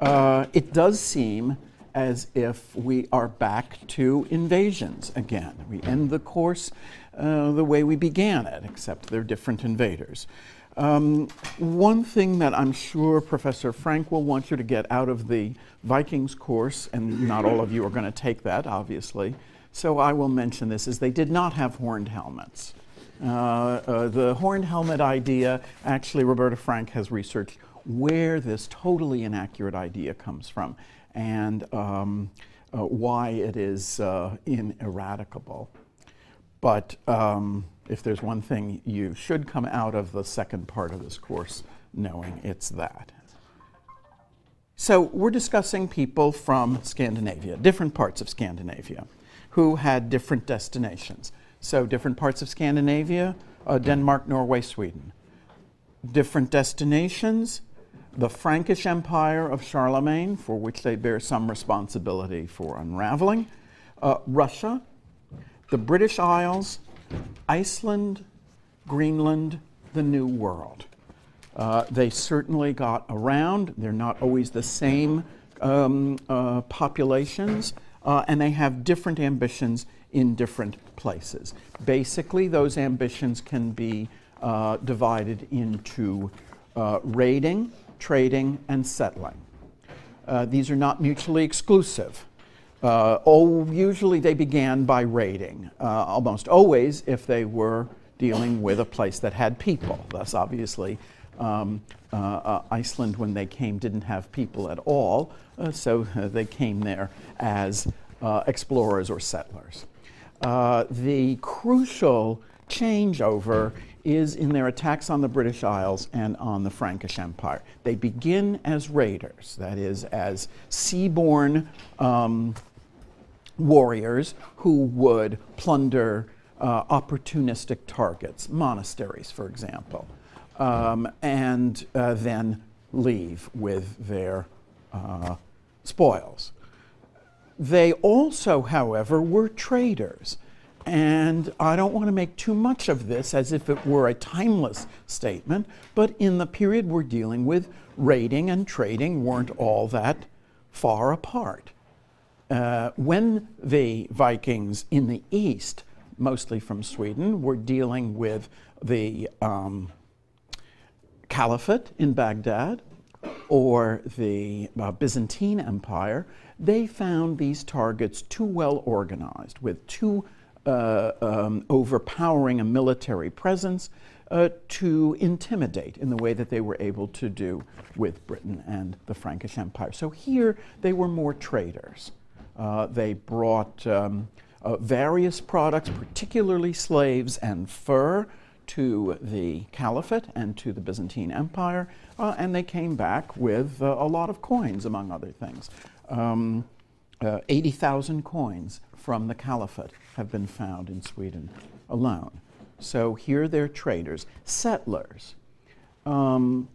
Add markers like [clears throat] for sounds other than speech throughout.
uh, it does seem as if we are back to invasions again. We end the course uh, the way we began it, except they're different invaders. Um, one thing that I'm sure Professor Frank will want you to get out of the Vikings course, and not all of you are going to take that, obviously, so I will mention this, is they did not have horned helmets. Uh, uh, the horned helmet idea, actually, Roberta Frank has researched where this totally inaccurate idea comes from and um, uh, why it is uh, ineradicable. But um, if there's one thing you should come out of the second part of this course knowing, it's that. So, we're discussing people from Scandinavia, different parts of Scandinavia, who had different destinations. So, different parts of Scandinavia uh, Denmark, Norway, Sweden. Different destinations the Frankish Empire of Charlemagne, for which they bear some responsibility for unraveling, uh, Russia, the British Isles, Iceland, Greenland, the New World. Uh, they certainly got around. They're not always the same um, uh, populations, uh, and they have different ambitions in different places. Basically, those ambitions can be uh, divided into uh, raiding, trading, and settling. Uh, these are not mutually exclusive. Uh, oh, usually they began by raiding, uh, almost always if they were dealing with a place that had people. Thus, obviously, um, uh, uh, Iceland, when they came, didn't have people at all, uh, so [laughs] they came there as explorers or settlers. the crucial changeover is in their attacks on the British Isles and on the Frankish Empire. They begin as raiders, that is, as seaborne um, warriors who would plunder uh, opportunistic targets, monasteries, for example, um, and uh, then leave with their uh, spoils. They also, however, were traders. And I don't want to make too much of this as if it were a timeless statement, but in the period we're dealing with, raiding and trading weren't all that far apart. Uh, when the Vikings in the east, mostly from Sweden, were dealing with the um, Caliphate in Baghdad or the uh, Byzantine Empire, they found these targets too well organized with too uh, um, overpowering a military presence uh, to intimidate in the way that they were able to do with Britain and the Frankish Empire. So here they were more traders. Uh, they brought um, uh, various products, particularly slaves and fur, to the Caliphate and to the Byzantine Empire, uh, and they came back with a lot of coins, among other things. Um, 80,000 coins from the Caliphate have been found in Sweden alone. So here they're traders, settlers. Um,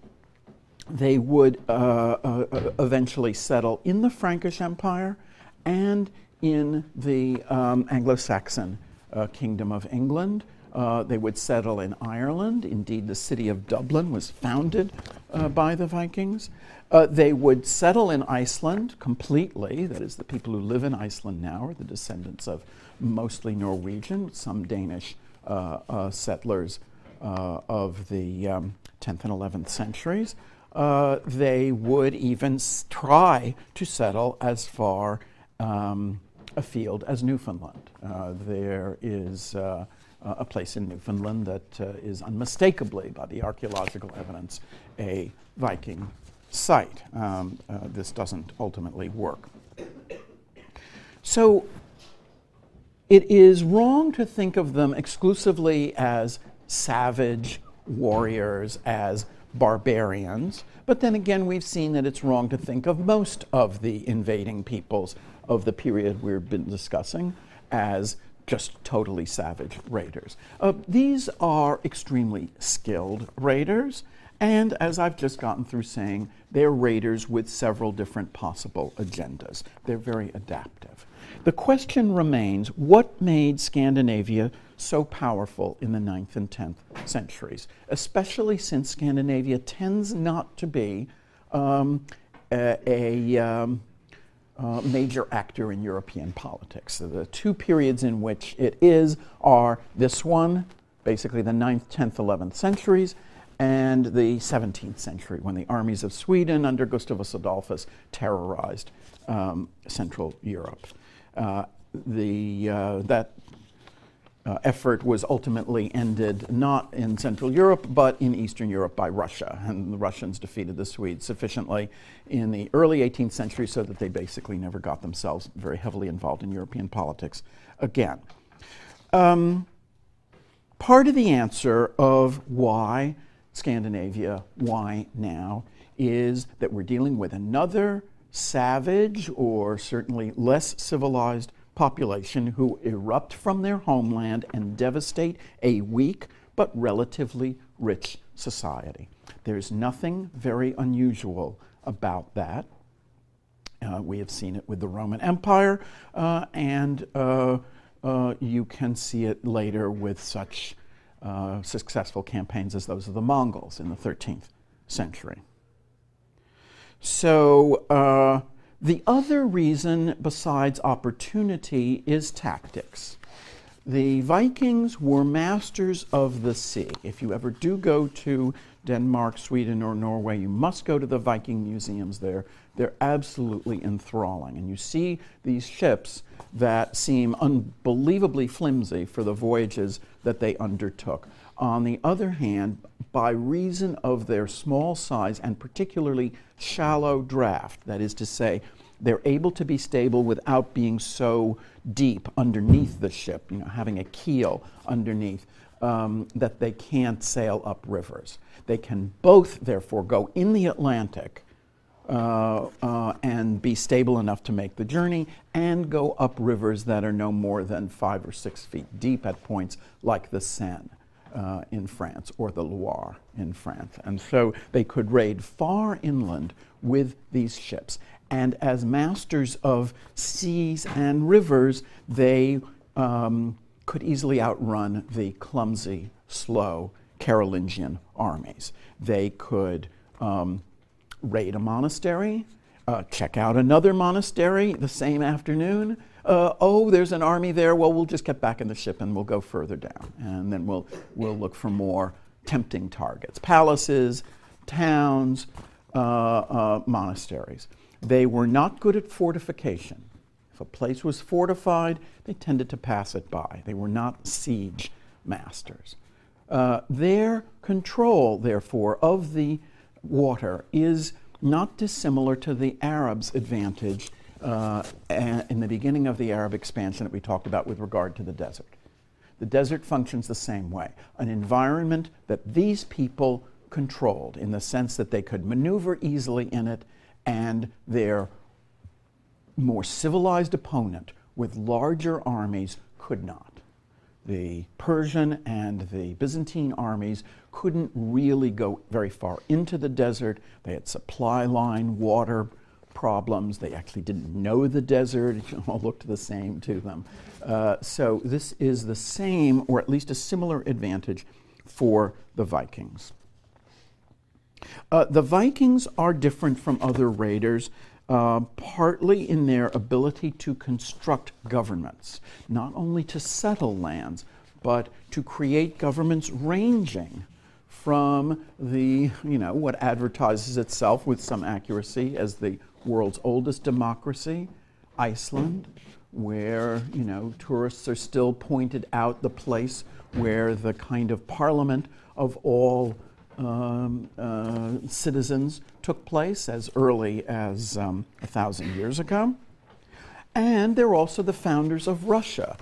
they would uh, uh, uh, eventually settle in the Frankish Empire and in the um, Anglo Saxon uh, Kingdom of England. Uh, they would settle in Ireland. Indeed, the city of Dublin was founded uh, by the Vikings. Uh, they would settle in Iceland completely. That is, the people who live in Iceland now are the descendants of mostly Norwegian, some Danish uh, uh, settlers uh, of the um, 10th and 11th centuries. Uh, they would even s- try to settle as far um, afield as Newfoundland. Uh, there is a place in Newfoundland that is unmistakably, by the archaeological evidence, a Viking site. Um, uh, this doesn't ultimately work. So it is wrong to think of them exclusively as savage warriors, as barbarians. But then again, we've seen that it's wrong to think of most of the invading peoples of the period we've been discussing as just totally savage raiders. Uh, these are extremely skilled raiders. And as I've just gotten through saying, they're raiders with several different possible agendas. They're very adaptive. The question remains what made Scandinavia so powerful in the 9th and 10th centuries, especially since Scandinavia tends not to be um, a, a um, uh, major actor in European politics. So the two periods in which it is are this one, basically the 9th, 10th, 11th centuries, and the 17th century, when the armies of Sweden under Gustavus Adolphus terrorized um, Central Europe. Uh, the, uh, that uh, effort was ultimately ended not in Central Europe, but in Eastern Europe by Russia. And the Russians defeated the Swedes sufficiently in the early 18th century so that they basically never got themselves very heavily involved in European politics again. Um, part of the answer of why Scandinavia, why now, is that we're dealing with another savage or certainly less civilized population who erupt from their homeland and devastate a weak but relatively rich society. There's nothing very unusual about that. Uh, we have seen it with the Roman Empire, uh, and uh, uh you can see it later with such uh, successful campaigns as those of the Mongols in the 13th century. So, uh, the other reason, besides opportunity, is tactics. The Vikings were masters of the sea. If you ever do go to Denmark, Sweden, or Norway, you must go to the Viking museums there. They're absolutely enthralling. And you see these ships that seem unbelievably flimsy for the voyages that they undertook. On the other hand, by reason of their small size and particularly shallow draft, that is to say, they're able to be stable without being so deep underneath the ship, you know, having a keel underneath, um, that they can't sail up rivers. They can both, therefore, go in the Atlantic uh, uh, and be stable enough to make the journey and go up rivers that are no more than five or six feet deep at points like the Seine. Uh, in France or the Loire in France. And so they could raid far inland with these ships. And as masters of seas and rivers, they um, could easily outrun the clumsy, slow Carolingian armies. They could um, raid a monastery, uh, check out another monastery the same afternoon. Uh, oh, there's an army there. Well, we'll just get back in the ship and we'll go further down. And then we'll, we'll look for more tempting targets palaces, towns, uh, uh monasteries. They were not good at fortification. If a place was fortified, they tended to pass it by. They were not siege masters. Uh, their control, therefore, of the water is not dissimilar to the Arabs' advantage uh, in the beginning of the Arab expansion that we talked about with regard to the desert. The desert functions the same way an environment that these people controlled in the sense that they could maneuver easily in it and their more civilized opponent with larger armies could not the Persian and the Byzantine armies couldn't really go very far into the desert. They had supply line, water problems. They actually didn't know the desert. [laughs] It all looked the same to them. Uh, so this is the same, or at least a similar advantage for the Vikings. Uh, the Vikings are different from other raiders uh, partly in their ability to construct governments, not only to settle lands, but to create governments ranging from the, you know, what advertises itself with some accuracy as the world's oldest democracy, Iceland, where, you know, tourists are still pointed out the place where the kind of parliament of all um, uh, citizens took place as early as um, a thousand years ago. And they're also the founders of Russia,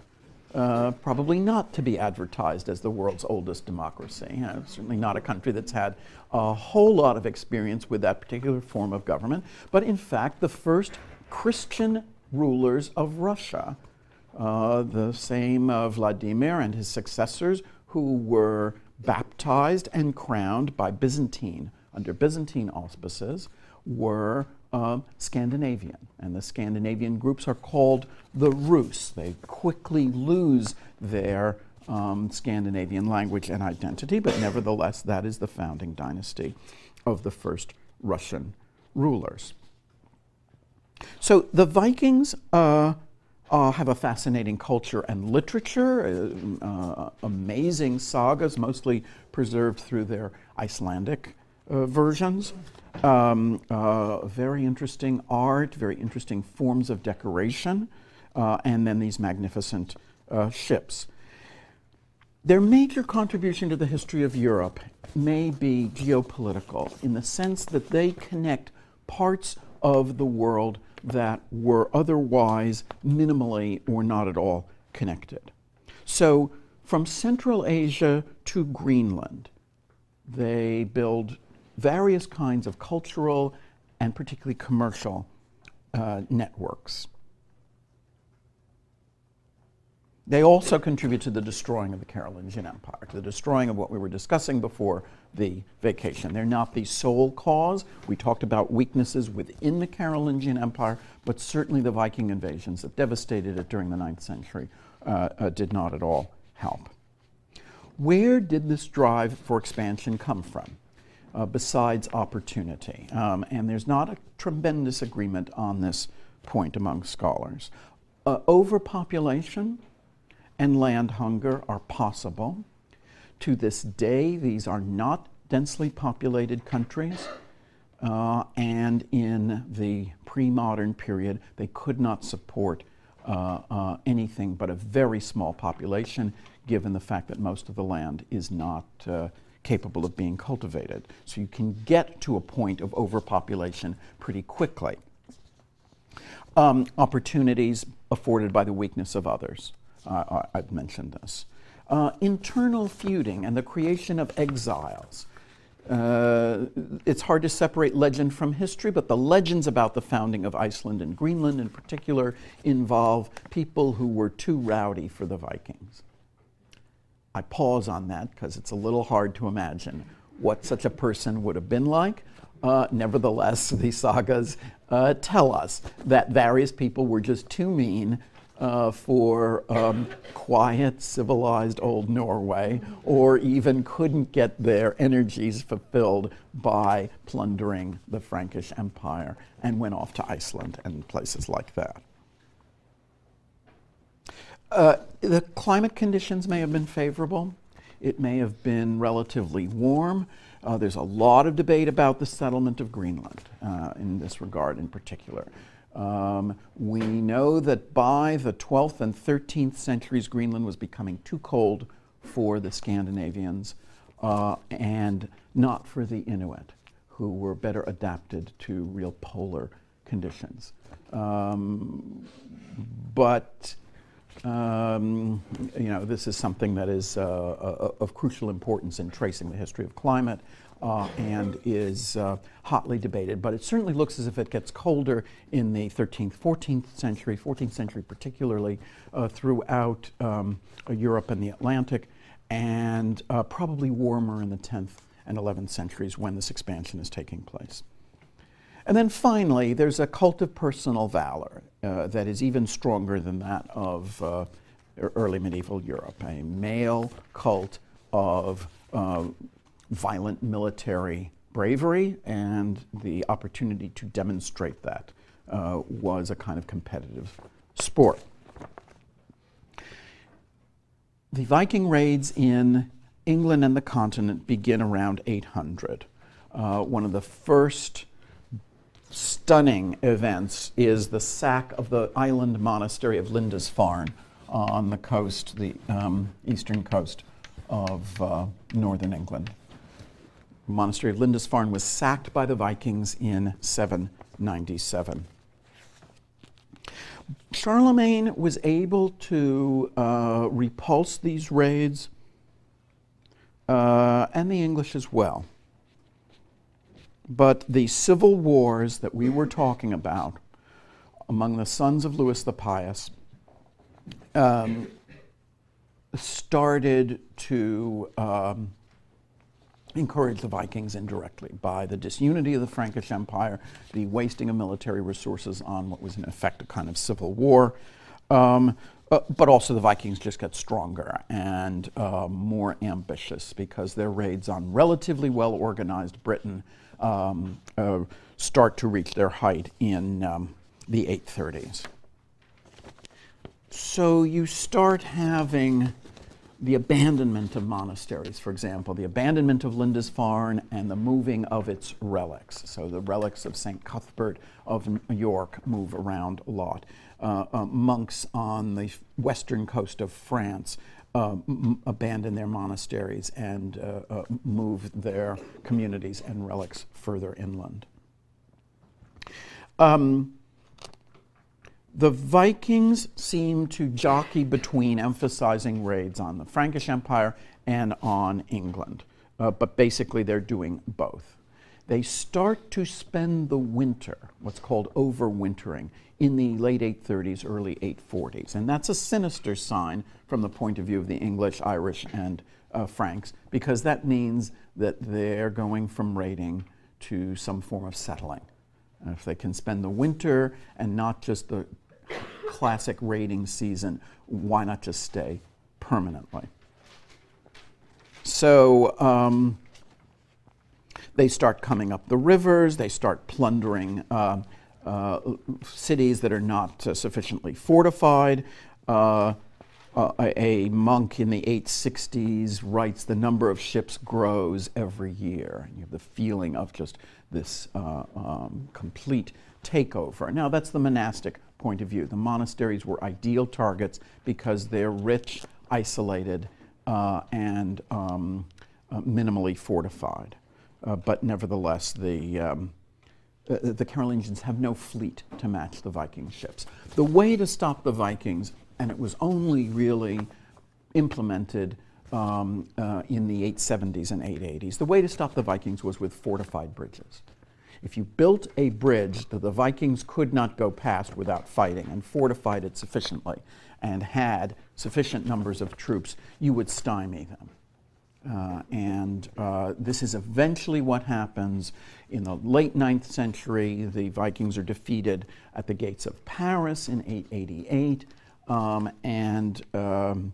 uh, probably not to be advertised as the world's oldest democracy. Uh, certainly not a country that's had a whole lot of experience with that particular form of government, but in fact, the first Christian rulers of Russia, uh, the same Vladimir and his successors, who were baptized and crowned by Byzantine, under Byzantine auspices, were Scandinavian. And the Scandinavian groups are called the Rus. They quickly lose their um, Scandinavian language and identity, but nevertheless, that is the founding dynasty of the first Russian rulers. So the Vikings uh, uh, have a fascinating culture and literature, uh, uh amazing sagas, mostly preserved through their Icelandic uh, versions. Um, uh, very interesting art, very interesting forms of decoration, and then these magnificent ships. Their major contribution to the history of Europe may be geopolitical in the sense that they connect parts of the world that were otherwise minimally or not at all connected. So, from Central Asia to Greenland, they build various kinds of cultural and particularly commercial uh, networks. They also contribute to the destroying of the Carolingian Empire, to the destroying of what we were discussing before the vacation. They're not the sole cause. We talked about weaknesses within the Carolingian Empire, but certainly the Viking invasions that devastated it during the ninth century uh, uh, did not at all help. Where did this drive for expansion come from? Uh, besides opportunity. Um, and there's not a tremendous agreement on this point among scholars. Uh, overpopulation and land hunger are possible. To this day, these are not densely populated countries. Uh, and in the pre modern period, they could not support uh, uh, anything but a very small population, given the fact that most of the land is not uh, capable of being cultivated. So you can get to a point of overpopulation pretty quickly. Um, opportunities afforded by the weakness of others. Uh, I've mentioned this. Uh, internal feuding and the creation of exiles. Uh, it's hard to separate legend from history, but the legends about the founding of Iceland and Greenland in particular involve people who were too rowdy for the Vikings. I pause on that because it's a little hard to imagine what such a person would have been like. Uh, nevertheless, the sagas uh, tell us that various people were just too mean uh, for um, quiet, civilized old Norway, or even couldn't get their energies fulfilled by plundering the Frankish Empire and went off to Iceland and places like that. Uh, the climate conditions may have been favorable. It may have been relatively warm. Uh, there's a lot of debate about the settlement of Greenland uh, in this regard, in particular. Um, we know that by the 12th and 13th centuries, Greenland was becoming too cold for the Scandinavians uh, and not for the Inuit, who were better adapted to real polar conditions. Um, but um, you know, this is something that is uh, uh of crucial importance in tracing the history of climate uh, and is uh, hotly debated. But it certainly looks as if it gets colder in the 13th, 14th century, 14th century particularly, uh, throughout um, Europe and the Atlantic, and uh, probably warmer in the 10th and 11th centuries when this expansion is taking place. And then finally, there's a cult of personal valor uh, that is even stronger than that of uh, early medieval Europe, a male cult of violent military bravery, and the opportunity to demonstrate that uh, was a kind of competitive sport. The Viking raids in England and the continent begin around 800. Uh, one of the first stunning events is the sack of the island monastery of Lindisfarne on the coast, the um, eastern coast of uh, northern England monastery of Lindisfarne was sacked by the Vikings in 797. Charlemagne was able to uh, repulse these raids, uh, and the English as well. But the civil wars that we were talking about among the sons of Louis the Pious um, started to um, encouraged the Vikings indirectly by the disunity of the Frankish Empire, the wasting of military resources on what was in effect a kind of civil war. Um, uh, but also the Vikings just get stronger and uh, more ambitious because their raids on relatively well organized Britain um, uh, start to reach their height in um, the 830s. So you start having the abandonment of monasteries, for example, the abandonment of Lindisfarne and the moving of its relics. So the relics of St. Cuthbert of York move around a lot. Uh, uh, monks on the western coast of France uh, abandon their monasteries and move their communities and relics further inland. Um, the Vikings seem to jockey between emphasizing raids on the Frankish Empire and on England, uh, but basically they're doing both. They start to spend the winter, what's called overwintering, in the late 830s, early 840s. And that's a sinister sign from the point of view of the English, Irish, and uh, Franks, because that means that they're going from raiding to some form of settling. And if they can spend the winter and not just the classic raiding season, why not just stay permanently? So um, they start coming up the rivers, they start plundering uh, uh, cities that are not uh, sufficiently fortified. Uh, uh, a, monk in the 860s writes the number of ships grows every year. And You have the feeling of just this um, complete takeover. Now, that's the monastic point of view. The monasteries were ideal targets because they're rich, isolated, uh, and um, uh, minimally fortified. Uh, but nevertheless, the, um, uh, the Carolingians have no fleet to match the Viking ships. The way to stop the Vikings, and it was only really implemented um, uh, in the 870s and 880s, the way to stop the Vikings was with fortified bridges. If you built a bridge that the Vikings could not go past without fighting and fortified it sufficiently and had sufficient numbers of troops, you would stymie them. Uh, and uh, this is eventually what happens. In the late 9th century, the Vikings are defeated at the gates of Paris in 888, um, and um,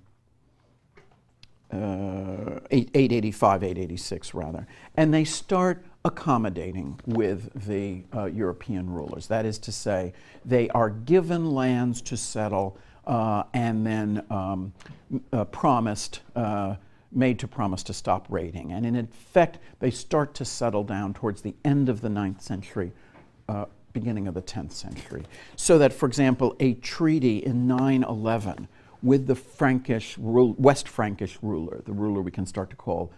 uh, 885, 886 rather. And they start accommodating with the uh, European rulers. That is to say, they are given lands to settle uh, and then um, uh, promised, made to promise to stop raiding. And in effect, they start to settle down towards the end of the 9th century, uh, beginning of the 10th century. So that, for example, a treaty in 911 with the Frankish, West Frankish ruler, the ruler we can start to call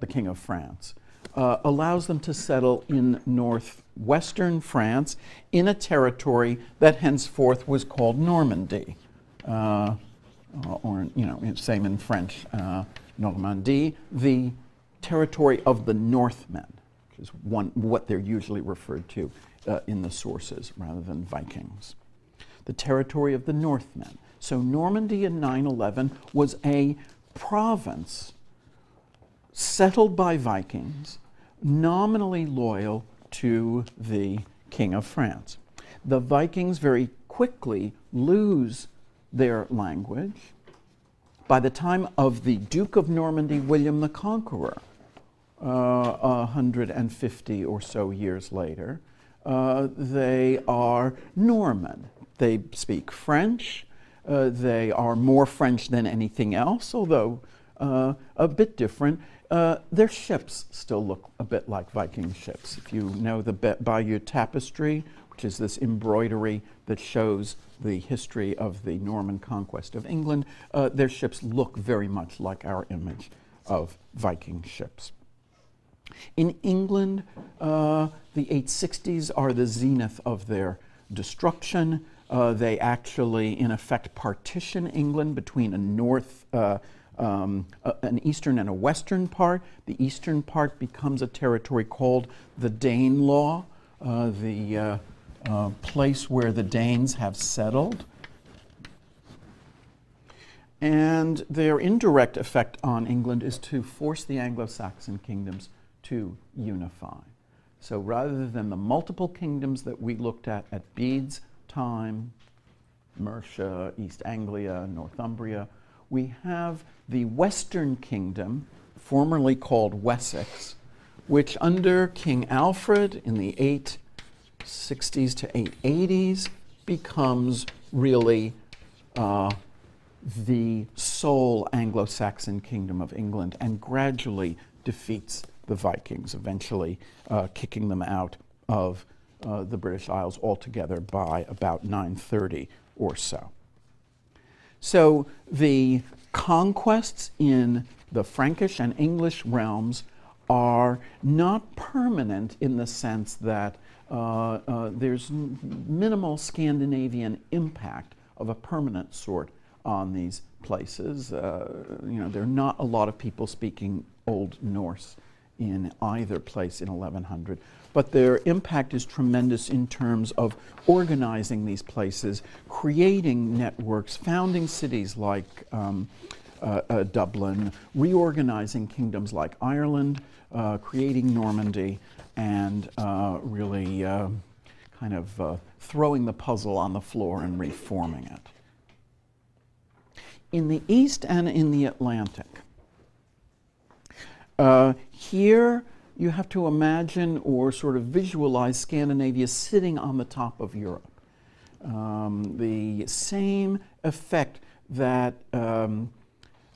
the King of France, uh, allows them to settle in northwestern France in a territory that henceforth was called Normandy. Uh, or, you know, same in French, uh, Normandie, the territory of the Northmen, which is one, what they're usually referred to uh, in the sources rather than Vikings. The territory of the Northmen. So Normandy in 911 was a province settled by Vikings, nominally loyal to the King of France. The Vikings very quickly lose their language. By the time of the Duke of Normandy, William the Conqueror, uh, 150 or so years later, uh, they are Norman. They speak French. Uh, they are more French than anything else, although uh, a bit different. Uh, their ships still look a bit like Viking ships. If you know the Bayeux Tapestry, which is this embroidery that shows the history of the Norman conquest of England, uh, their ships look very much like our image of Viking ships. In England, uh, the 860s are the zenith of their destruction. Uh, they actually, in effect, partition England between a north uh, um, a, an eastern and a western part. The eastern part becomes a territory called the Danelaw, uh, the uh, place where the Danes have settled. And their indirect effect on England is to force the Anglo Saxon kingdoms to unify. So rather than the multiple kingdoms that we looked at at Bede's time, Mercia, East Anglia, Northumbria, we have the Western Kingdom, formerly called Wessex, which under King Alfred in the 860s to 880s becomes really uh, the sole Anglo Saxon kingdom of England and gradually defeats the Vikings, eventually uh, kicking them out of uh, the British Isles altogether by about 930 or so. So the conquests in the Frankish and English realms are not permanent in the sense that there's n- minimal Scandinavian impact of a permanent sort on these places. Uh, you know, there are not a lot of people speaking Old Norse in either place in 1100, but their impact is tremendous in terms of organizing these places, creating networks, founding cities like um, uh, uh, Dublin, reorganizing kingdoms like Ireland, uh, creating Normandy, and uh, really uh, kind of uh, throwing the puzzle on the floor and reforming it. In the East and in the Atlantic, here you have to imagine or sort of visualize Scandinavia sitting on the top of Europe. Um, the same effect that um,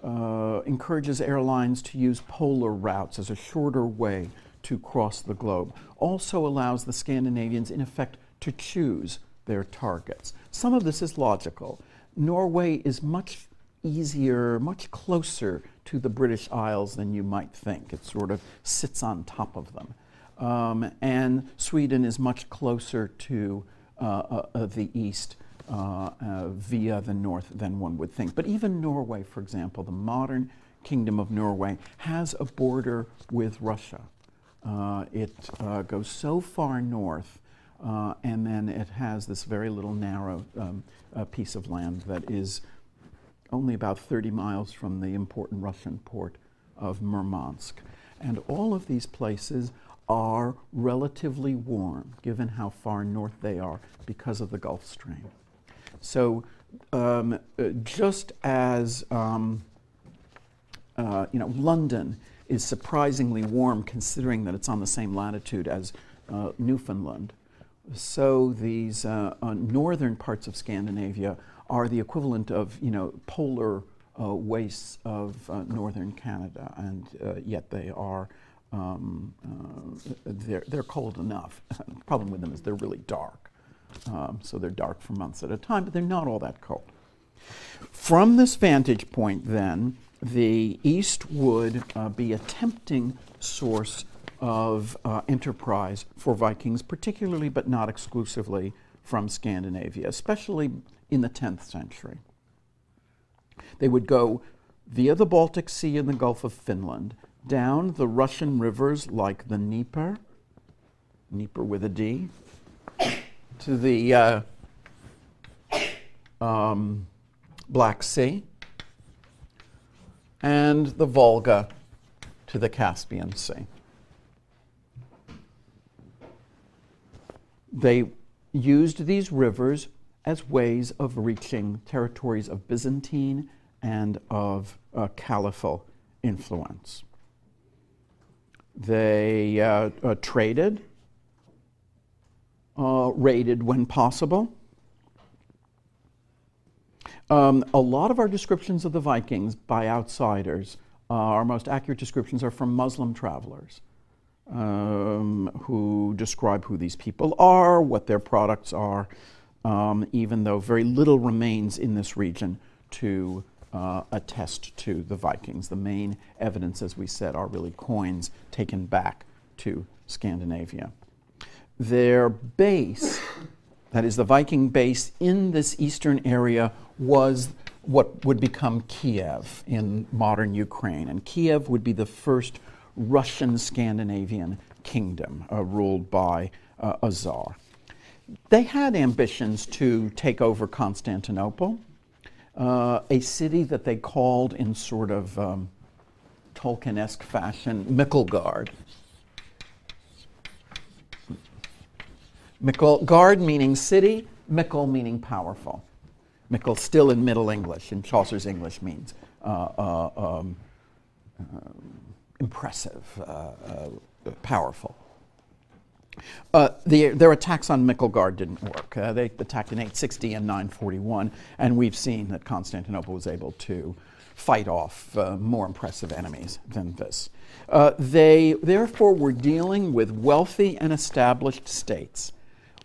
uh, encourages airlines to use polar routes as a shorter way to cross the globe also allows the Scandinavians, in effect, to choose their targets. Some of this is logical. Norway is much easier, much closer to the British Isles than you might think. It sort of sits on top of them. Um, and Sweden is much closer to uh, uh, uh the east uh, uh, via the north than one would think. But even Norway, for example, the modern kingdom of Norway, has a border with Russia. Uh, it goes so far north. and then it has this very little narrow um, piece of land that is only about 30 miles from the important Russian port of Murmansk. And all of these places are relatively warm, given how far north they are because of the Gulf Stream. So, um, uh, just as um, uh, you know, London is surprisingly warm considering that it's on the same latitude as uh, Newfoundland, so these uh, uh, northern parts of Scandinavia are the equivalent of you know polar uh, wastes of uh, northern Canada, and uh, yet they are um, they're, they're cold enough. [laughs] the problem with them is they're really dark, um, so they're dark for months at a time, but they're not all that cold. From this vantage point, then, the East would uh, be a tempting source of uh, enterprise for Vikings, particularly but not exclusively from Scandinavia, especially in the 10th century. They would go via the Baltic Sea and the Gulf of Finland, down the Russian rivers like the Dnieper, Dnieper with a D, to the uh, um, Black Sea, and the Volga to the Caspian Sea. They used these rivers as ways of reaching territories of Byzantine and of uh, caliphal influence. They uh, uh, traded, uh, raided when possible. Um, a lot of our descriptions of the Vikings by outsiders, uh, our most accurate descriptions are from Muslim travelers um, who describe who these people are, what their products are, um, even though very little remains in this region to uh, attest to the Vikings. The main evidence, as we said, are really coins taken back to Scandinavia. Their base, that is, the Viking base in this eastern area, was what would become Kiev in modern Ukraine. And Kiev would be the first Russian Scandinavian kingdom uh, ruled by uh, a czar. They had ambitions to take over Constantinople, uh, a city that they called in sort of um, Tolkien esque fashion Micklegard. Micklegard meaning city, Mickle meaning powerful. Mickle still in Middle English, in Chaucer's English means uh, uh, um, uh, impressive, uh, uh, powerful. Uh, the, their attacks on Micklegard didn't work. Uh, they attacked in 860 and 941, and we've seen that Constantinople was able to fight off uh, more impressive enemies than this. They therefore were dealing with wealthy and established states,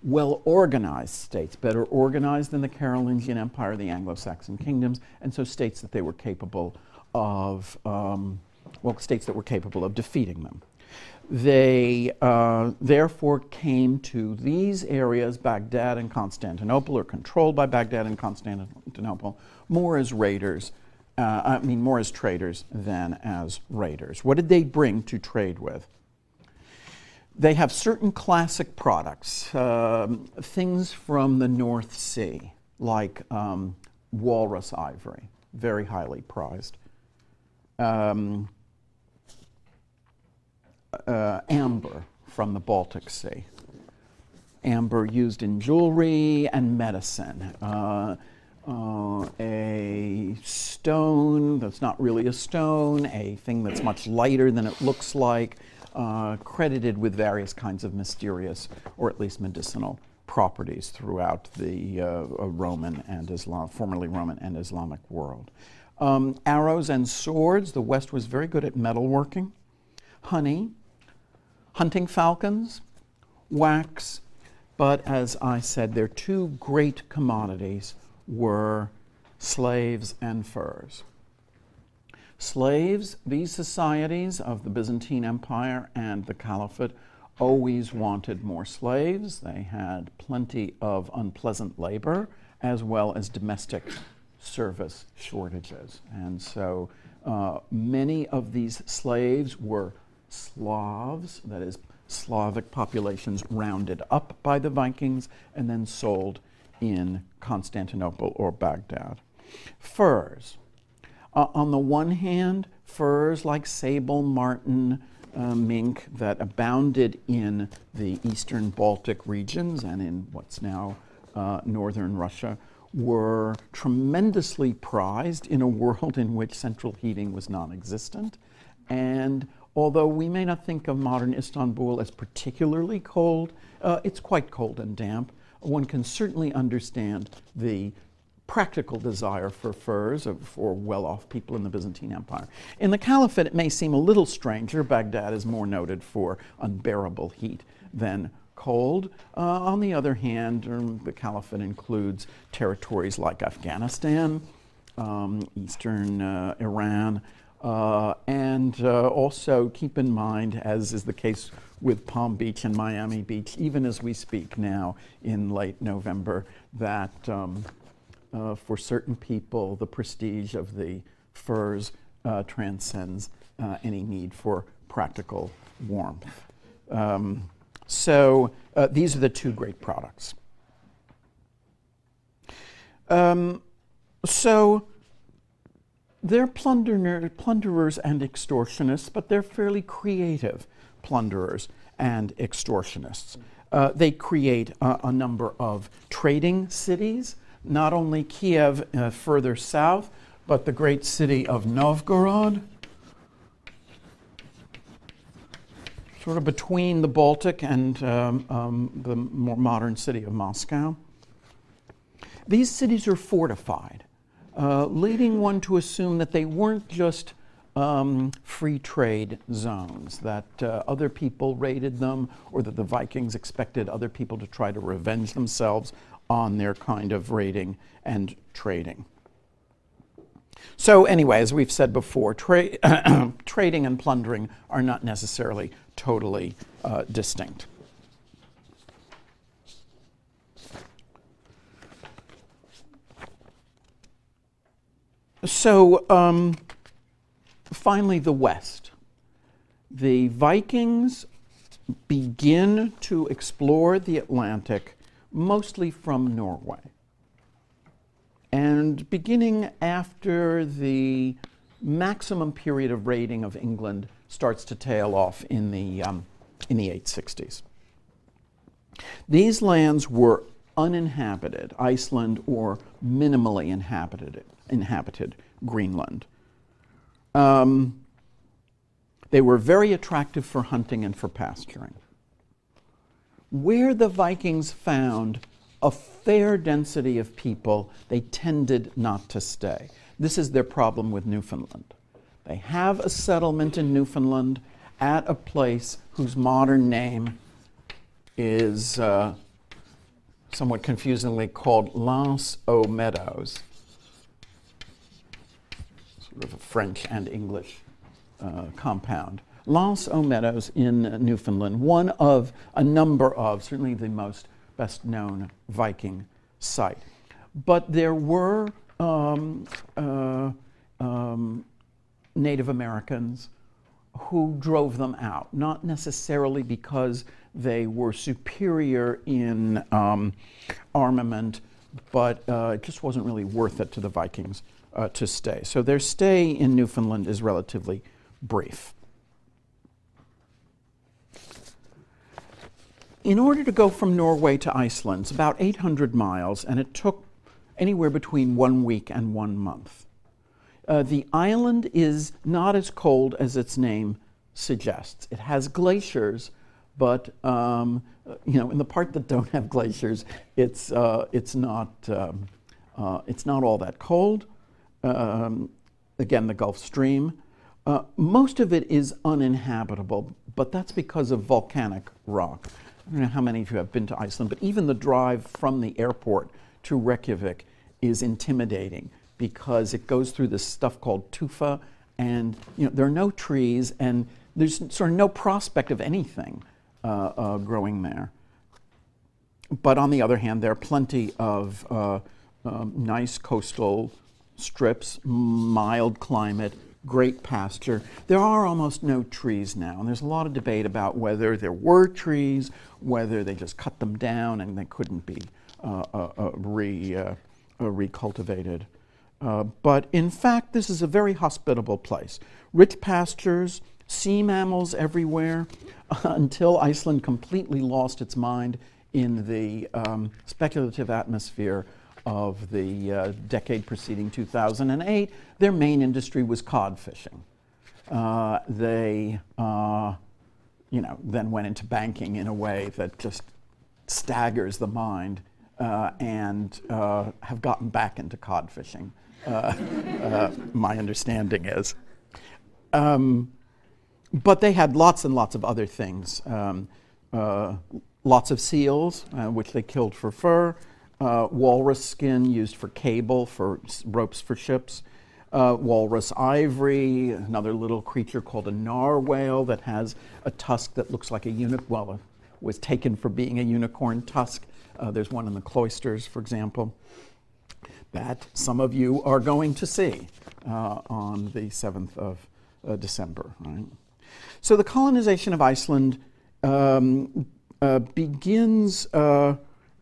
well organized states, better organized than the Carolingian Empire, the Anglo Saxon kingdoms, and so states that they were capable of, um, well, states that were capable of defeating them. They uh, therefore came to these areas, Baghdad and Constantinople, or controlled by Baghdad and Constantinople, more as raiders uh, I mean, more as traders than as raiders. What did they bring to trade with? They have certain classic products, um, things from the North Sea, like um, walrus ivory, very highly prized. Um, uh, amber from the Baltic Sea. Amber used in jewelry and medicine. Uh, uh, a stone that's not really a stone, a thing that's much lighter than it looks like, uh, credited with various kinds of mysterious or at least medicinal properties throughout the uh, Roman and Islam, formerly Roman and Islamic world. Um, arrows and swords, the West was very good at metalworking. Honey, hunting falcons, wax, but as I said, they're two great commodities were slaves and furs. Slaves, these societies of the Byzantine Empire and the Caliphate always wanted more slaves. They had plenty of unpleasant labor as well as domestic service shortages. And so uh, many of these slaves were Slavs, that is, Slavic populations rounded up by the Vikings and then sold in Constantinople or Baghdad. Furs. Uh, on the one hand, furs like sable, marten, uh, mink that abounded in the eastern Baltic regions and in what's now uh, northern Russia were tremendously prized in a world in which central heating was non existent. And although we may not think of modern Istanbul as particularly cold, uh, it's quite cold and damp one can certainly understand the practical desire for furs for well off people in the Byzantine Empire. In the Caliphate, it may seem a little stranger. Baghdad is more noted for unbearable heat than cold. Uh, on the other hand, um, the Caliphate includes territories like Afghanistan, um, eastern uh, Iran, uh, and uh, also keep in mind, as is the case with Palm Beach and Miami Beach, even as we speak now in late November, that um, uh, for certain people, the prestige of the furs uh, transcends uh, any need for practical warmth. Um, so uh, these are the two great products. Um, so they're plunderer, plunderers and extortionists, but they're fairly creative plunderers and extortionists. Uh, they create a number of trading cities, not only Kiev uh, further south, but the great city of Novgorod, sort of between the Baltic and um, um, the more modern city of Moscow. These cities are fortified, uh, leading one to assume that they weren't just um, free trade zones, that uh, other people raided them, or that the Vikings expected other people to try to revenge themselves on their kind of raiding and trading. So, anyway, as we've said before, tra- [clears throat] trading and plundering are not necessarily totally uh, distinct. So, um, finally, the West. The Vikings begin to explore the Atlantic mostly from Norway. And beginning after the maximum period of raiding of England starts to tail off in the, um, in the 860s. These lands were uninhabited, Iceland or minimally inhabited, inhabited Greenland. Um, they were very attractive for hunting and for pasturing. Where the Vikings found a fair density of people, they tended not to stay. This is their problem with Newfoundland. They have a settlement in Newfoundland at a place whose modern name is uh, somewhat confusingly called L'Anse aux Meadows, sort of a French and English uh, compound. Aux Meadows in Newfoundland, one of a number of, certainly the most best known Viking site. But there were um, uh, um, Native Americans who drove them out, not necessarily because they were superior in um, armament, but uh, it just wasn't really worth it to the Vikings uh, to stay. So their stay in Newfoundland is relatively brief. In order to go from Norway to Iceland, it's about 800 miles, and it took anywhere between one week and one month. Uh, the island is not as cold as its name suggests. It has glaciers, but um, you know, in the part that don't have glaciers, it's uh, it's not um, uh, it's not all that cold. Um, again, the Gulf Stream. Uh, most of it is uninhabitable, but that's because of volcanic rock. I don't know how many of you have been to Iceland, but even the drive from the airport to Reykjavik is intimidating because it goes through this stuff called tufa, and you know there are no trees, and there's sort of no prospect of anything uh, uh, growing there. But on the other hand, there are plenty of uh, um, nice coastal strips, mild climate, great pasture. There are almost no trees now, and there's a lot of debate about whether there were trees, whether they just cut them down and they couldn't be uh, uh, uh re, uh, uh, recultivated. Uh, but in fact, this is a very hospitable place. Rich pastures, sea mammals everywhere, [laughs] until Iceland completely lost its mind in the um, speculative atmosphere of the uh, decade preceding 2008, their main industry was cod fishing. Uh, they, uh, you know, then went into banking in a way that just staggers the mind, uh, and uh, have gotten back into cod fishing. Uh, my understanding is. Um, but they had lots and lots of other things. Um, lots of seals, which they killed for fur uh, walrus skin used for cable, for ropes for ships. Uh, walrus ivory, another little creature called a narwhal that has a tusk that looks like a unicorn, well, uh, was taken for being a unicorn tusk. Uh, there's one in the cloisters, for example, that some of you are going to see uh, on the 7th of uh, December. Right? So the colonization of Iceland um, begins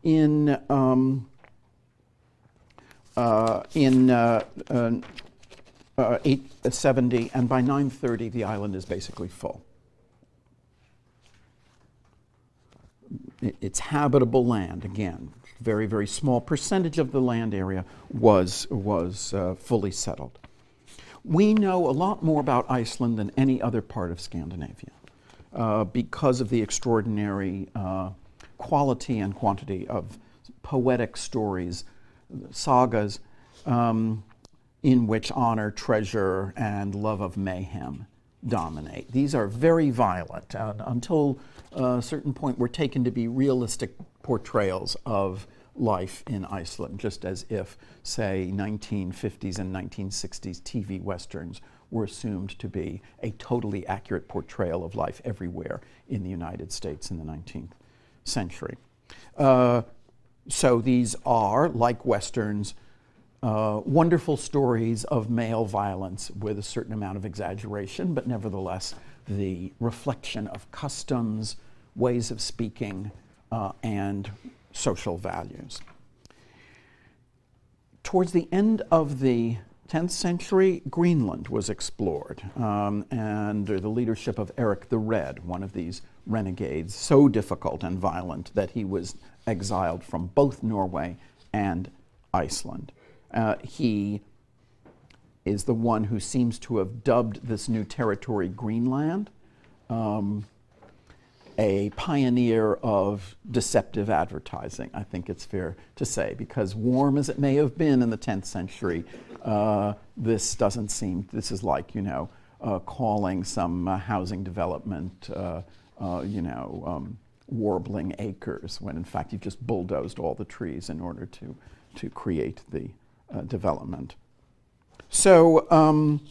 in um, uh, in uh, uh, uh 870, and by 930, the island is basically full. It's habitable land again. Very, very small percentage of the land area was was uh, fully settled. We know a lot more about Iceland than any other part of Scandinavia uh, because of the extraordinary quality and quantity of poetic stories, sagas, um, in which honor, treasure, and love of mayhem dominate. These are very violent. Uh, until a certain point, were taken to be realistic portrayals of life in Iceland, just as if, say, 1950s and 1960s TV westerns were assumed to be a totally accurate portrayal of life everywhere in the United States in the 19th century. Uh, so these are, like Westerns, uh, wonderful stories of male violence with a certain amount of exaggeration, but nevertheless the reflection of customs, ways of speaking, uh, and social values. Towards the end of the 10th century, Greenland was explored um, under the leadership of Eric the Red, one of these renegades, so difficult and violent that he was exiled from both Norway and Iceland. Uh, he is the one who seems to have dubbed this new territory Greenland. Um, a pioneer of deceptive advertising, I think it's fair to say, because warm as it may have been in the 10th century, uh, this doesn't seem, this is like, you know, uh, calling some uh, housing development, uh, uh, you know, um, warbling acres, when in fact you've just bulldozed all the trees in order to, to create the uh, development. So, um,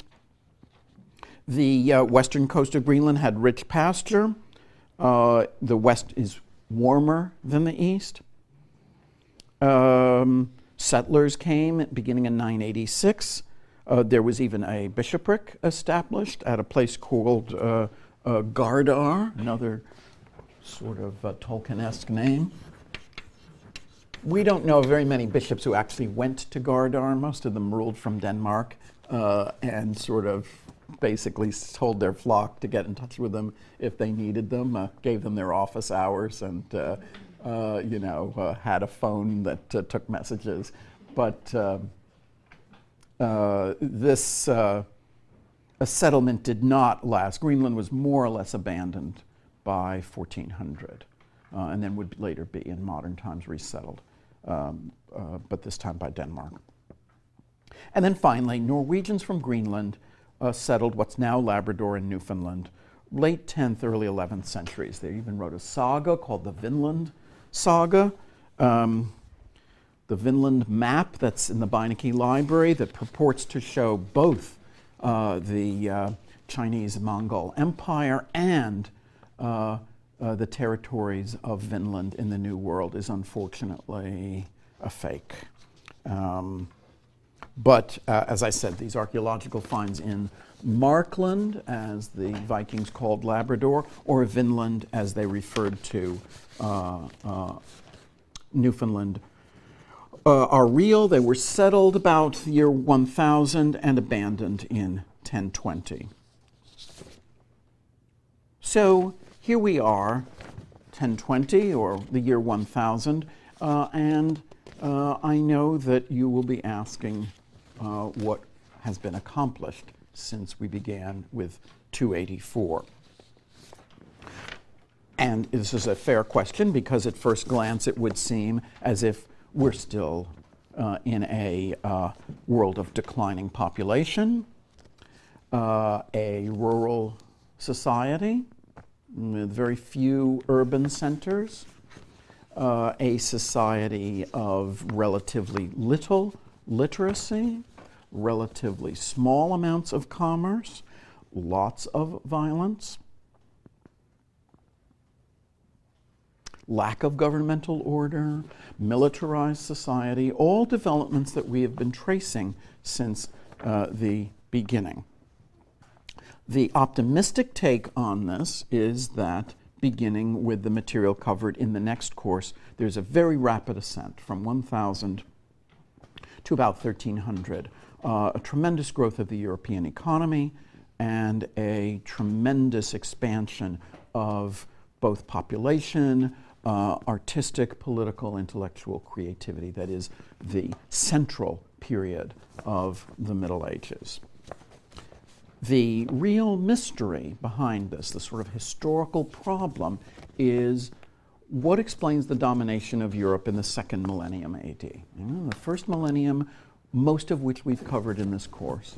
the western coast of Greenland had rich pasture. The west is warmer than the east. Um, settlers came beginning in 986. Uh, there was even a bishopric established at a place called uh, uh Gardar, another sort of uh, Tolkien-esque name. We don't know very many bishops who actually went to Gardar. Most of them ruled from Denmark uh, and sort of basically told their flock to get in touch with them if they needed them, uh, gave them their office hours, and uh, uh, you know uh, had a phone that uh, took messages. But um, uh, this a settlement did not last. Greenland was more or less abandoned by 1400, and then would later be in modern times resettled, um, but this time by Denmark. And then finally, Norwegians from Greenland uh, settled what's now Labrador and Newfoundland, late 10th, early 11th centuries. They even wrote a saga called the Vinland Saga. Um, the Vinland map that's in the Beinecke Library that purports to show both uh, the uh, Chinese Mongol Empire and uh, uh the territories of Vinland in the New World is unfortunately a fake. Um, but uh, as I said, these archaeological finds in Markland, as the Vikings called Labrador, or Vinland, as they referred to uh, uh, Newfoundland, uh, are real. They were settled about the year 1000 and abandoned in 1020. So here we are, 1020 or the year 1000, uh, and uh, I know that you will be asking uh, what has been accomplished since we began with 284. And this is a fair question because at first glance it would seem as if we're still uh, in a uh, world of declining population, uh, a rural society with very few urban centers, uh, a society of relatively little literacy, relatively small amounts of commerce, lots of violence, lack of governmental order, militarized society, all developments that we have been tracing since uh, the beginning. The optimistic take on this is that beginning with the material covered in the next course, there's a very rapid ascent from 1,000 to about 1300. Uh, a tremendous growth of the European economy and a tremendous expansion of both population, uh, artistic, political, intellectual creativity that is the central period of the Middle Ages. The real mystery behind this, the sort of historical problem, is what explains the domination of Europe in the second millennium AD? The first millennium, most of which we've covered in this course.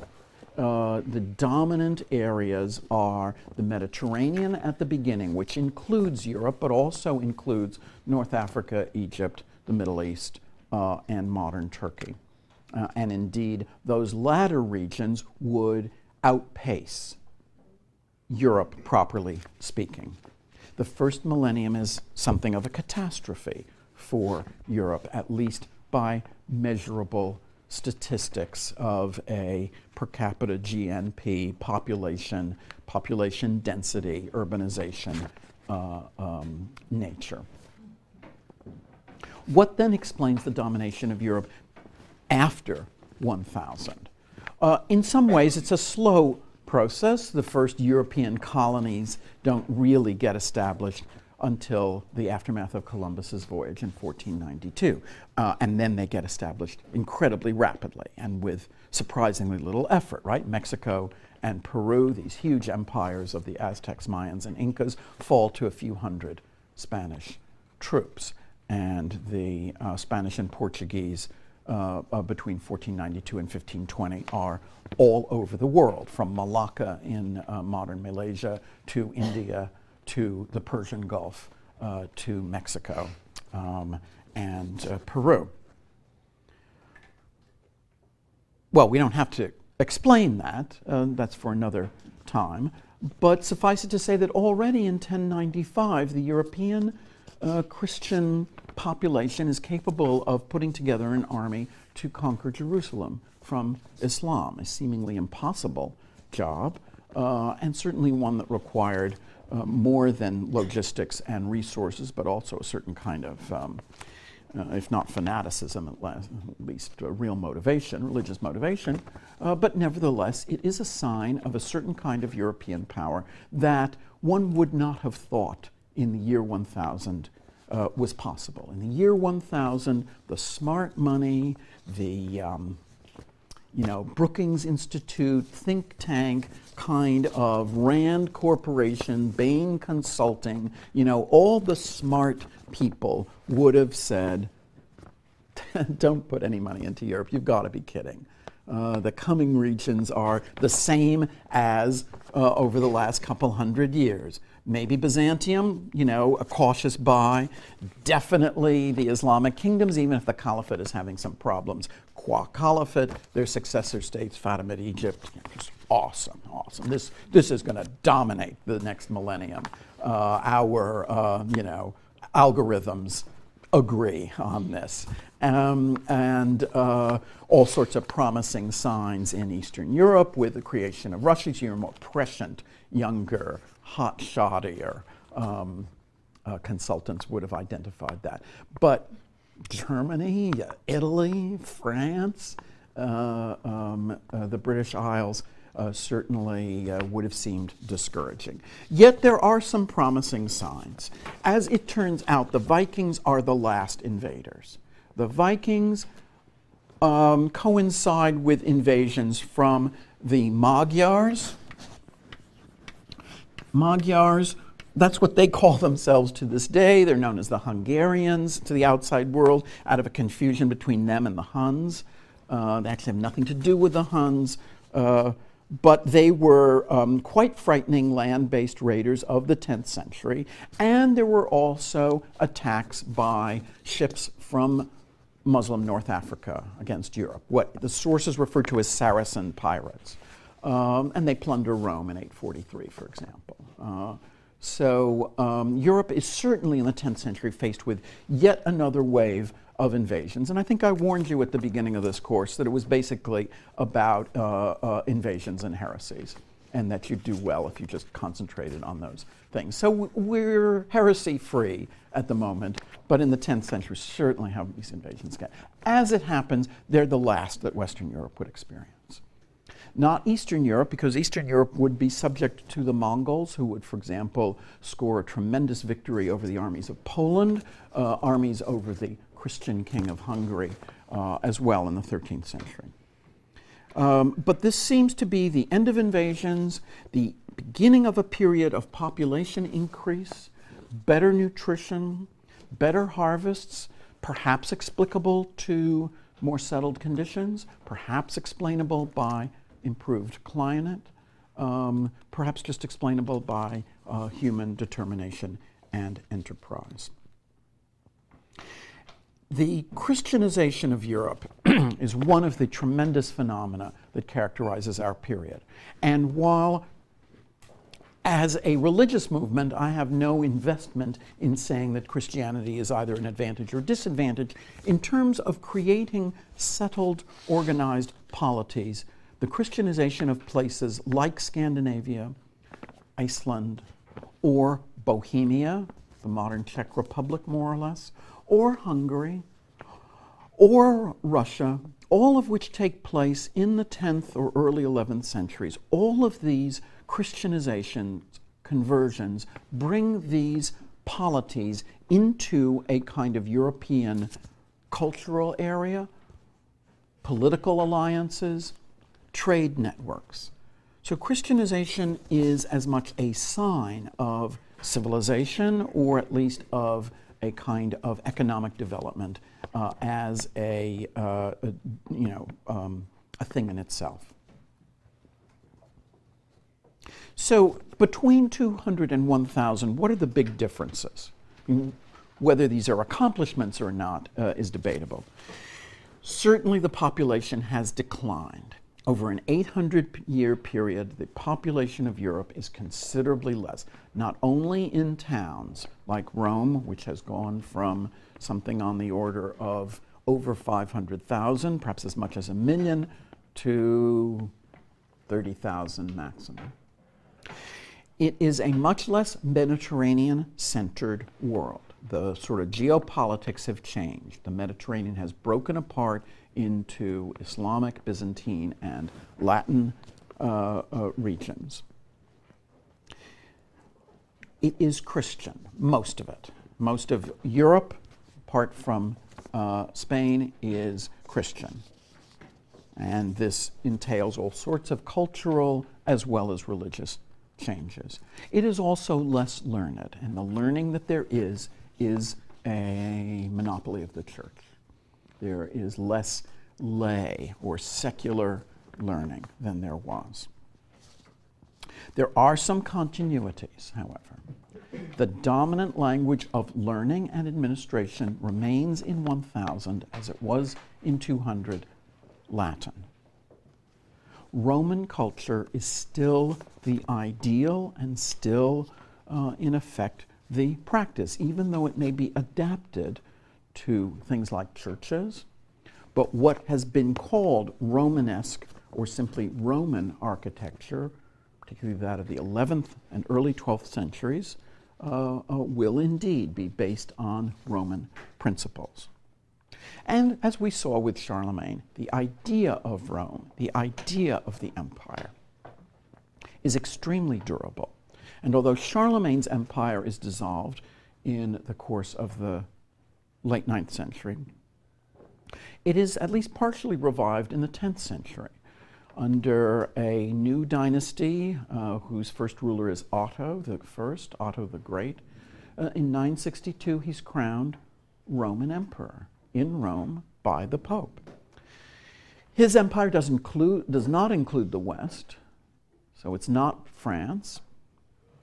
Uh, the dominant areas are the Mediterranean at the beginning, which includes Europe, but also includes North Africa, Egypt, the Middle East, uh, and modern Turkey. Uh, and indeed, those latter regions would outpace Europe, properly speaking the first millennium is something of a catastrophe for Europe, at least by measurable statistics of a per capita GNP, population, population density, urbanization uh, um, nature. What then explains the domination of Europe after 1000? Uh, in some ways, it's a slow process. The first European colonies don't really get established until the aftermath of Columbus's voyage in 1492. Uh, and then they get established incredibly rapidly and with surprisingly little effort, right? Mexico and Peru, these huge empires of the Aztecs, Mayans, and Incas, fall to a few hundred Spanish troops. And the uh, Spanish and Portuguese uh, uh, between 1492 and 1520 are all over the world, from Malacca in uh, modern Malaysia to India to the Persian Gulf uh, to Mexico um, and uh, Peru. Well, we don't have to explain that, uh, that's for another time, but suffice it to say that already in 1095, the European Christian population is capable of putting together an army to conquer Jerusalem from Islam, a seemingly impossible job, uh, and certainly one that required uh, more than logistics and resources, but also a certain kind of, um, uh, if not fanaticism, at, last, at least real motivation, religious motivation. Uh, but nevertheless, it is a sign of a certain kind of European power that one would not have thought in the year 1000 uh, was possible. In the year 1000, the smart money, the um, you know, Brookings Institute, think tank kind of Rand Corporation, Bain Consulting, you know, all the smart people would have said, [laughs] don't put any money into Europe. You've got to be kidding. Uh, the coming regions are the same as uh, over the last couple hundred years. Maybe Byzantium, you know, a cautious buy. Definitely the Islamic kingdoms, even if the caliphate is having some problems. Qua Caliphate, their successor states, Fatimid Egypt, just awesome, awesome. This, this is going to dominate the next millennium. Uh, our, uh, you know, algorithms agree on this. Um, and uh, all sorts of promising signs in Eastern Europe with the creation of russia, you know, more prescient, younger, hot shottier um, uh, consultants would have identified that. But Germany, Italy, France, uh, um, uh, the British Isles uh, certainly uh, would have seemed discouraging. Yet there are some promising signs. As it turns out, the Vikings are the last invaders. The Vikings um, coincide with invasions from the Magyars, Magyars, that's what they call themselves to this day. They're known as the Hungarians to the outside world out of a confusion between them and the Huns. Uh, they actually have nothing to do with the Huns, uh, but they were um, quite frightening land based raiders of the 10th century. And there were also attacks by ships from Muslim North Africa against Europe, what the sources refer to as Saracen pirates. Um, and they plunder Rome in 843, for example. Uh, so um, Europe is certainly in the 10th century faced with yet another wave of invasions. And I think I warned you at the beginning of this course that it was basically about uh, uh, invasions and heresies, and that you'd do well if you just concentrated on those things. So we're heresy free at the moment, but in the 10th century, certainly have these invasions. As it happens, they're the last that Western Europe would experience not Eastern Europe, because Eastern Europe would be subject to the Mongols, who would, for example, score a tremendous victory over the armies of Poland, uh, armies over the Christian king of Hungary uh, as well in the 13th century. Um, but this seems to be the end of invasions, the beginning of a period of population increase, better nutrition, better harvests, perhaps explicable to more settled conditions, perhaps explainable by improved climate, um, perhaps just explainable by uh, human determination and enterprise. The Christianization of Europe [clears throat] is one of the tremendous phenomena that characterizes our period. And while as a religious movement, I have no investment in saying that Christianity is either an advantage or disadvantage in terms of creating settled, organized polities the Christianization of places like Scandinavia, Iceland, or Bohemia, the modern Czech Republic, more or less, or Hungary, or Russia, all of which take place in the 10th or early 11th centuries. All of these Christianizations, conversions, bring these polities into a kind of European cultural area, political alliances, trade networks. So Christianization is as much a sign of civilization or at least of a kind of economic development uh, as a, uh, a, you know, um, a thing in itself. So between 200 and 1,000, what are the big differences? Whether these are accomplishments or not uh, is debatable. Certainly the population has declined. Over an 800 year period, the population of Europe is considerably less, not only in towns like Rome, which has gone from something on the order of over 500,000, perhaps as much as a million, to 30,000 maximum. It is a much less Mediterranean centered world. The sort of geopolitics have changed. The Mediterranean has broken apart into Islamic, Byzantine, and Latin uh, uh, regions. It is Christian, most of it. Most of Europe, apart from uh, Spain, is Christian. And this entails all sorts of cultural as well as religious changes. It is also less learned, and the learning that there is is a monopoly of the church. There is less lay or secular learning than there was. There are some continuities, however. The dominant language of learning and administration remains in 1000 as it was in 200 Latin. Roman culture is still the ideal and still, uh, in effect, the practice, even though it may be adapted to things like churches. But what has been called Romanesque or simply Roman architecture, particularly that of the 11th and early 12th centuries, uh, uh, will indeed be based on Roman principles. And as we saw with Charlemagne, the idea of Rome, the idea of the empire, is extremely durable. And although Charlemagne's empire is dissolved in the course of the late ninth century, it is at least partially revived in the 10th century under a new dynasty uh, whose first ruler is Otto the First, Otto the Great. Uh, in 962, he's crowned Roman emperor in Rome by the Pope. His empire does, include, does not include the West, so it's not France.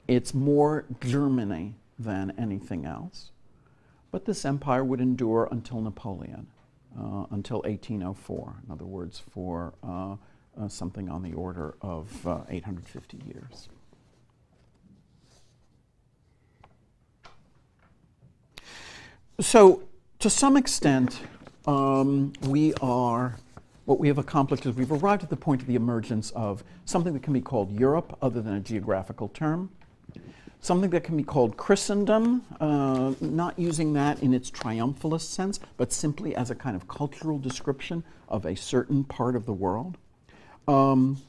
It's more Germany than anything else. But this empire would endure until Napoleon, uh, until 1804. In other words, for uh, uh, something on the order of uh, 850 years. So to some extent, um, we are, what we have accomplished is we've arrived at the point of the emergence of something that can be called Europe, other than a geographical term, something that can be called Christendom, uh, not using that in its triumphalist sense, but simply as a kind of cultural description of a certain part of the world. Um,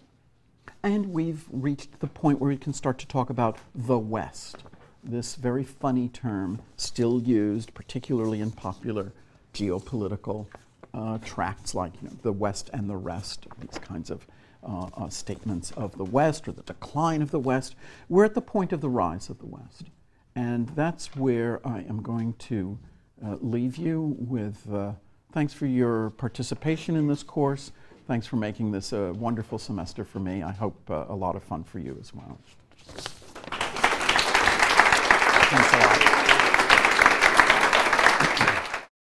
and we've reached the point where we can start to talk about the West this very funny term still used, particularly in popular geopolitical uh, tracts like you know, the West and the rest, these kinds of uh, uh, statements of the West or the decline of the West. We're at the point of the rise of the West. And that's where I am going to uh, leave you with uh, thanks for your participation in this course. Thanks for making this a wonderful semester for me. I hope uh, a lot of fun for you as well.